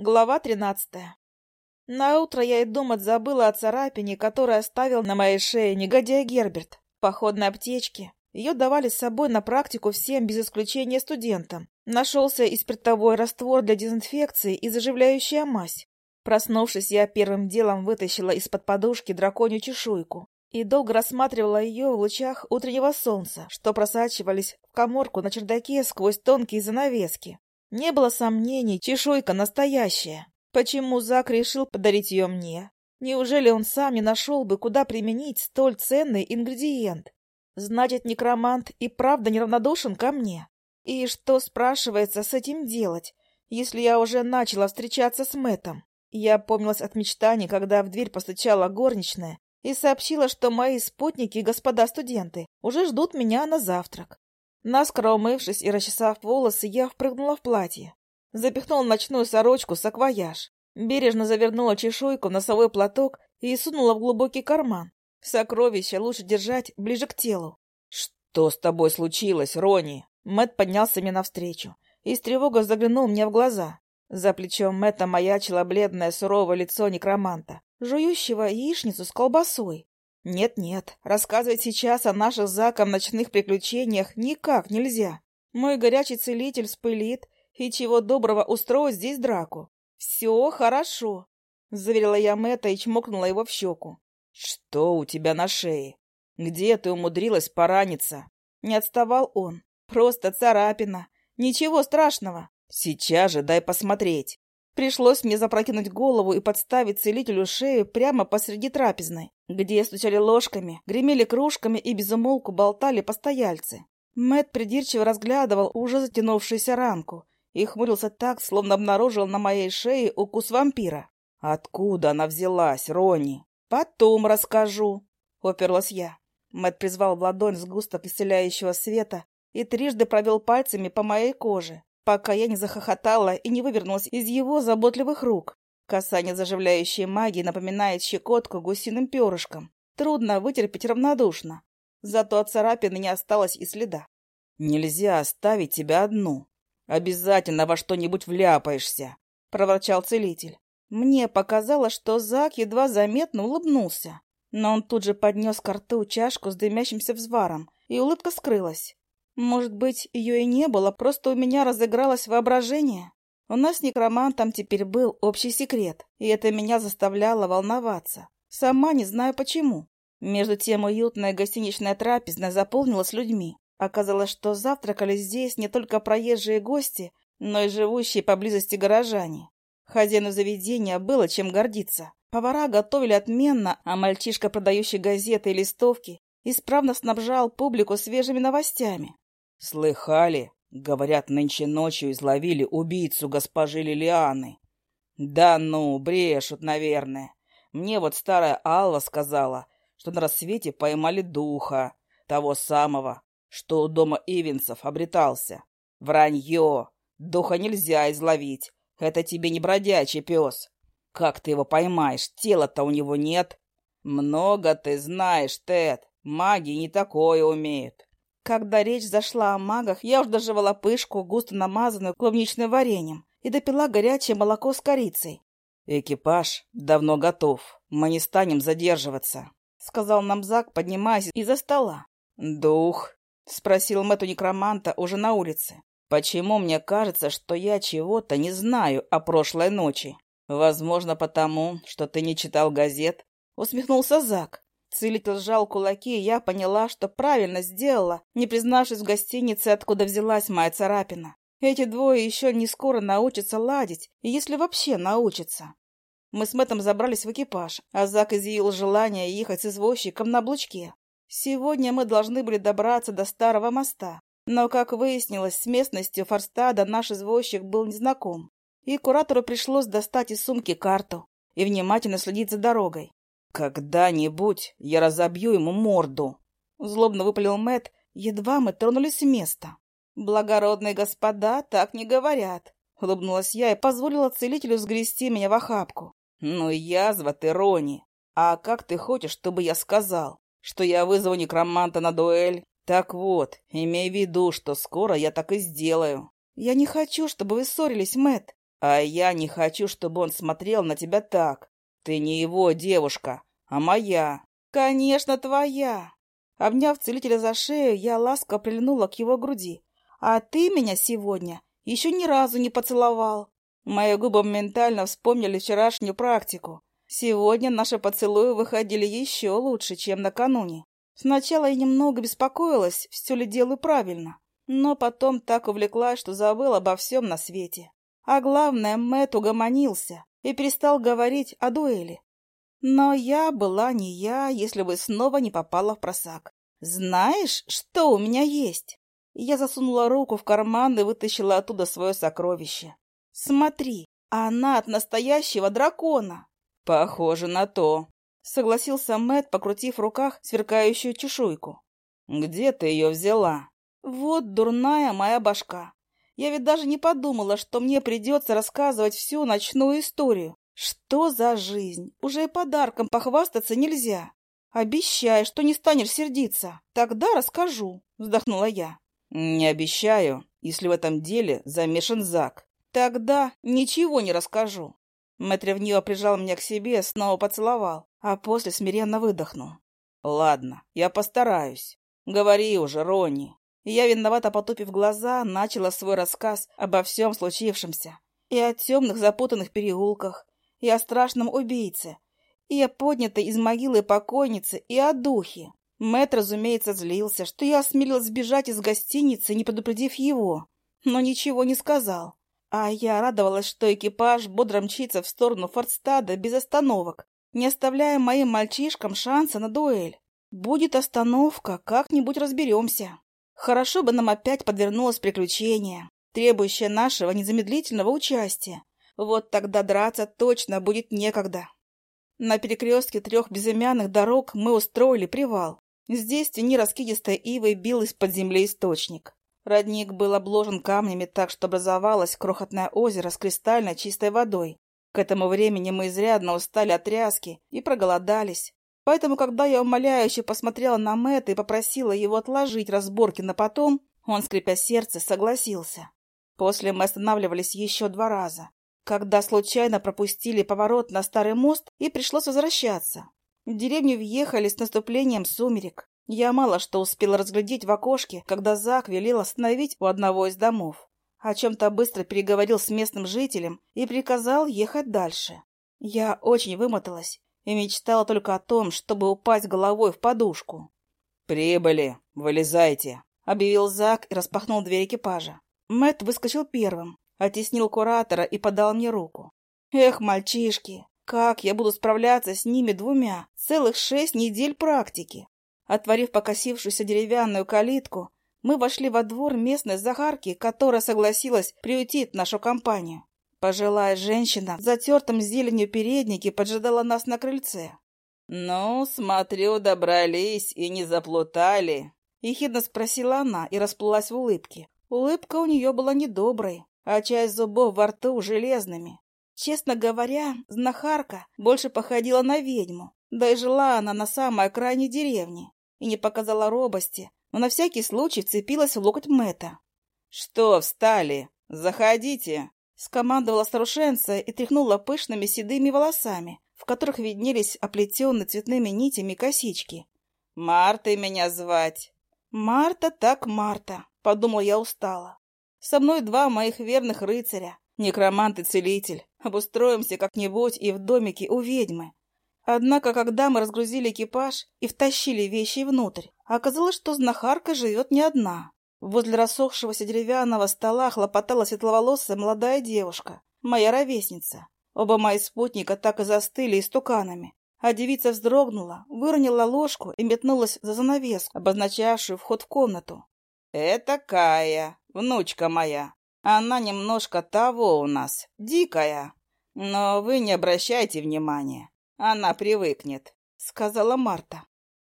Глава тринадцатая. Наутро я и думать забыла о царапине, которую оставил на моей шее негодяй Герберт. Походной аптечке. Ее давали с собой на практику всем, без исключения студентам. Нашелся и спиртовой раствор для дезинфекции и заживляющая мазь. Проснувшись, я первым делом вытащила из-под подушки драконью чешуйку и долго рассматривала ее в лучах утреннего солнца, что просачивались в коморку на чердаке сквозь тонкие занавески. Не было сомнений, чешуйка настоящая. Почему Зак решил подарить ее мне? Неужели он сам не нашел бы, куда применить столь ценный ингредиент? Значит, некромант и правда неравнодушен ко мне. И что, спрашивается, с этим делать, если я уже начала встречаться с Мэтом? Я помнилась от мечтаний, когда в дверь постучала горничная и сообщила, что мои спутники, господа студенты, уже ждут меня на завтрак. Наскоро умывшись и расчесав волосы, я впрыгнула в платье. Запихнула ночную сорочку саквояж. Бережно завернула чешуйку в носовой платок и сунула в глубокий карман. Сокровища лучше держать ближе к телу. «Что с тобой случилось, Рони?» Мэт поднялся мне навстречу и с тревогой заглянул мне в глаза. За плечом Мэтта маячило бледное суровое лицо некроманта, жующего яичницу с колбасой. Нет-нет, рассказывать сейчас о наших заком ночных приключениях никак нельзя. Мой горячий целитель спылит и чего доброго устроит здесь драку. Все хорошо, — заверила я Мэтта и чмокнула его в щеку. Что у тебя на шее? Где ты умудрилась пораниться? Не отставал он. Просто царапина. Ничего страшного. Сейчас же дай посмотреть. Пришлось мне запрокинуть голову и подставить целителю шею прямо посреди трапезной, где стучали ложками, гремели кружками и безумолку болтали постояльцы. Мэт придирчиво разглядывал уже затянувшуюся ранку и хмурился так, словно обнаружил на моей шее укус вампира. «Откуда она взялась, Рони?» «Потом расскажу», — оперлась я. Мэт призвал в ладонь сгусток исцеляющего света и трижды провел пальцами по моей коже пока я не захохотала и не вывернулась из его заботливых рук. Касание заживляющей магии напоминает щекотку гусиным перышком. Трудно вытерпеть равнодушно. Зато от царапины не осталось и следа. «Нельзя оставить тебя одну. Обязательно во что-нибудь вляпаешься», — проворчал целитель. Мне показалось, что Зак едва заметно улыбнулся. Но он тут же поднес к рту чашку с дымящимся взваром, и улыбка скрылась. Может быть, ее и не было, просто у меня разыгралось воображение. У нас с некромантом теперь был общий секрет, и это меня заставляло волноваться. Сама не знаю почему. Между тем уютная гостиничная трапезная заполнилась людьми. Оказалось, что завтракали здесь не только проезжие гости, но и живущие поблизости горожане. Хозяину заведения было чем гордиться. Повара готовили отменно, а мальчишка, продающий газеты и листовки, исправно снабжал публику свежими новостями. «Слыхали? Говорят, нынче ночью изловили убийцу госпожи Лилианы». «Да ну, брешут, наверное. Мне вот старая Алла сказала, что на рассвете поймали духа, того самого, что у дома Ивенцев обретался. Вранье! Духа нельзя изловить. Это тебе не бродячий пес. Как ты его поймаешь? Тела-то у него нет. Много ты знаешь, Тед. Маги не такое умеют. Когда речь зашла о магах, я уж доживала пышку, густо намазанную клубничным вареньем, и допила горячее молоко с корицей. «Экипаж давно готов. Мы не станем задерживаться», — сказал нам Зак, поднимаясь из-за стола. «Дух?» — спросил Мэтт у некроманта уже на улице. «Почему мне кажется, что я чего-то не знаю о прошлой ночи? Возможно, потому, что ты не читал газет?» — усмехнулся Зак. Целитель сжал кулаки, и я поняла, что правильно сделала, не признавшись в гостинице, откуда взялась моя царапина. Эти двое еще не скоро научатся ладить, если вообще научатся. Мы с Мэттом забрались в экипаж, а Зак изъявил желание ехать с извозчиком на облучке. Сегодня мы должны были добраться до старого моста. Но, как выяснилось, с местностью Форстада наш извозчик был незнаком. И куратору пришлось достать из сумки карту и внимательно следить за дорогой. «Когда-нибудь я разобью ему морду!» Злобно выпалил Мэт, едва мы тронулись с места. «Благородные господа так не говорят», — улыбнулась я и позволила целителю сгрести меня в охапку. «Ну, язва ты, Рони! А как ты хочешь, чтобы я сказал? Что я вызову некроманта на дуэль? Так вот, имей в виду, что скоро я так и сделаю». «Я не хочу, чтобы вы ссорились, Мэт. А я не хочу, чтобы он смотрел на тебя так. Ты не его девушка, а моя. Конечно, твоя. Обняв целителя за шею, я ласково прильнула к его груди. А ты меня сегодня еще ни разу не поцеловал. Мои губы моментально вспомнили вчерашнюю практику. Сегодня наши поцелуи выходили еще лучше, чем накануне. Сначала я немного беспокоилась, все ли делаю правильно, но потом так увлеклась, что забыла обо всем на свете. А главное, Мэтт угомонился и перестал говорить о дуэли. Но я была не я, если бы снова не попала в просак. «Знаешь, что у меня есть?» Я засунула руку в карман и вытащила оттуда свое сокровище. «Смотри, она от настоящего дракона!» «Похоже на то», согласился Мэт, покрутив в руках сверкающую чешуйку. «Где ты ее взяла?» «Вот дурная моя башка. Я ведь даже не подумала, что мне придется рассказывать всю ночную историю. Что за жизнь? Уже и подарком похвастаться нельзя. Обещай, что не станешь сердиться. Тогда расскажу», — вздохнула я. «Не обещаю, если в этом деле замешан Зак». «Тогда ничего не расскажу». Мэтт ревниво прижал меня к себе, снова поцеловал а после смиренно выдохнул. «Ладно, я постараюсь. Говори уже, Ронни». Я, виновато потупив глаза, начала свой рассказ обо всем случившемся. И о темных запутанных переулках, и о страшном убийце, и о поднятой из могилы покойнице, и о духе. Мэт, разумеется, злился, что я осмелилась сбежать из гостиницы, не предупредив его, но ничего не сказал. А я радовалась, что экипаж бодро мчится в сторону Фордстада без остановок, не оставляя моим мальчишкам шанса на дуэль. Будет остановка, как-нибудь разберемся. Хорошо бы нам опять подвернулось приключение, требующее нашего незамедлительного участия. Вот тогда драться точно будет некогда. На перекрестке трех безымянных дорог мы устроили привал. Здесь тени раскидистой ивы бил из-под земли источник. Родник был обложен камнями так, что образовалось крохотное озеро с кристально чистой водой, к этому времени мы изрядно устали от тряски и проголодались. Поэтому, когда я умоляюще посмотрела на Мэтта и попросила его отложить разборки на потом, он, скрипя сердце, согласился. После мы останавливались еще два раза, когда случайно пропустили поворот на старый мост и пришлось возвращаться. В деревню въехали с наступлением сумерек. Я мало что успела разглядеть в окошке, когда Зак велел остановить у одного из домов о чем-то быстро переговорил с местным жителем и приказал ехать дальше. Я очень вымоталась и мечтала только о том, чтобы упасть головой в подушку. «Прибыли! Вылезайте!» — объявил Зак и распахнул дверь экипажа. Мэт выскочил первым, оттеснил куратора и подал мне руку. «Эх, мальчишки, как я буду справляться с ними двумя? Целых шесть недель практики!» Отворив покосившуюся деревянную калитку, мы вошли во двор местной Захарки, которая согласилась приютить нашу компанию. Пожилая женщина в затертом зеленью переднике поджидала нас на крыльце. «Ну, смотрю, добрались и не заплутали», — ехидно спросила она и расплылась в улыбке. Улыбка у нее была недоброй, а часть зубов во рту железными. Честно говоря, знахарка больше походила на ведьму, да и жила она на самой окраине деревни и не показала робости, но на всякий случай вцепилась в локоть Мэтта. «Что встали? Заходите!» Скомандовала старушенция и тряхнула пышными седыми волосами, в которых виднелись оплетенные цветными нитями косички. «Мартой меня звать!» «Марта так Марта», — подумал я устало. «Со мной два моих верных рыцаря, некромант и целитель. Обустроимся как-нибудь и в домике у ведьмы. Однако, когда мы разгрузили экипаж и втащили вещи внутрь, оказалось, что знахарка живет не одна. Возле рассохшегося деревянного стола хлопотала светловолосая молодая девушка, моя ровесница. Оба мои спутника так и застыли истуканами, а девица вздрогнула, выронила ложку и метнулась за занавеску, обозначавшую вход в комнату. «Это Кая, внучка моя. Она немножко того у нас, дикая. Но вы не обращайте внимания. Она привыкнет, — сказала Марта.